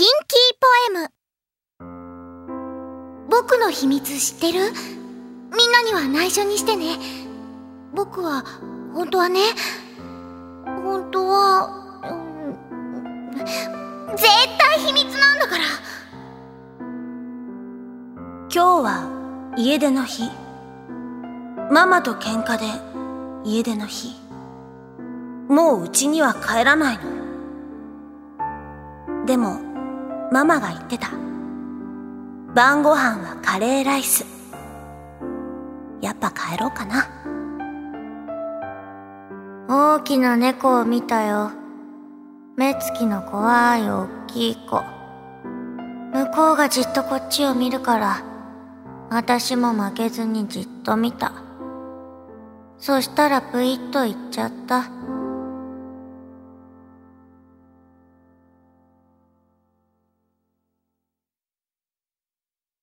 ピンキーポエム。僕の秘密知ってる？みんなには内緒にしてね。僕は本当はね。本当は、うん、絶対秘密なんだから。今日は家出の日。ママと喧嘩で家出の日。もう家には帰らないの。でもママが言ってた。晩ご飯はカレーライス。やっぱ帰ろうかな。大きな猫を見たよ。目つきの怖い大きい子。向こうがじっとこっちを見るから私も負けずにじっと見た。そしたらぷいっと言っちゃった。